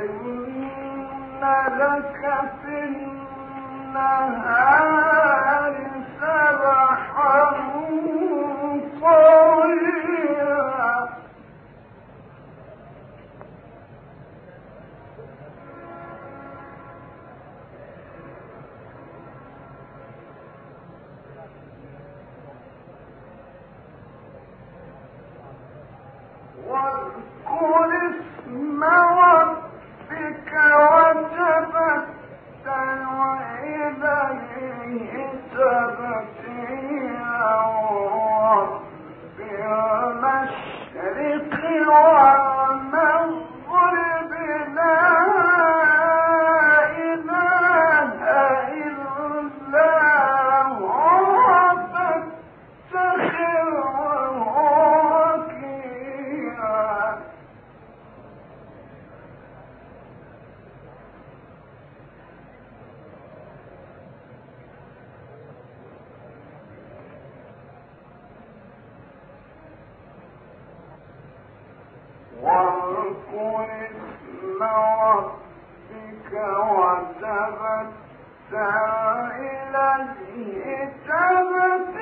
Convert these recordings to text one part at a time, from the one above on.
إن لك في النهار سبحا طويلا واذكر اسم حتى تبت إليه تبت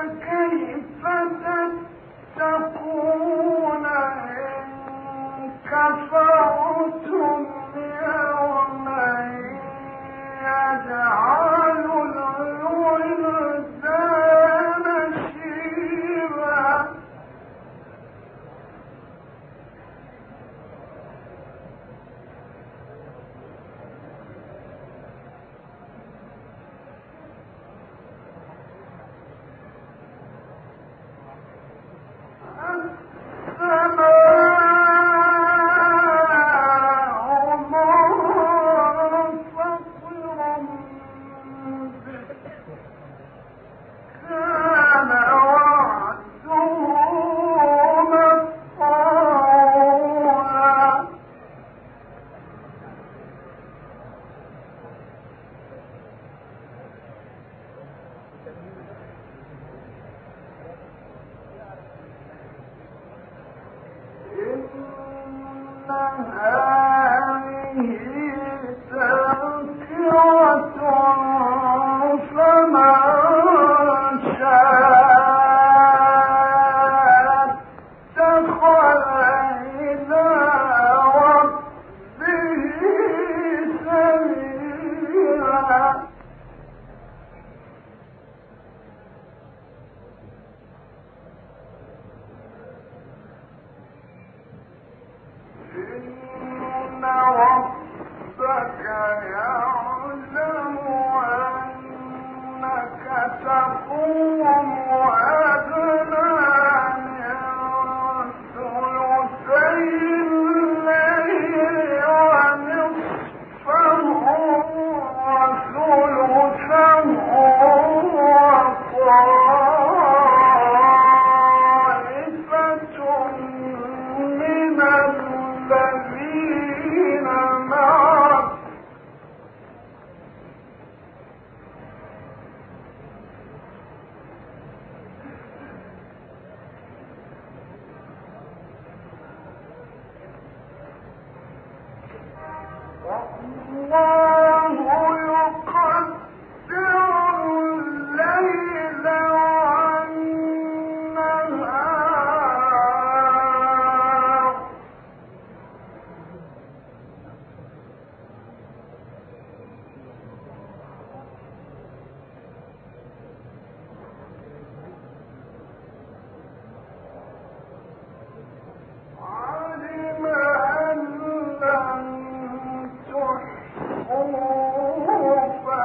uncanny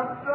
Master.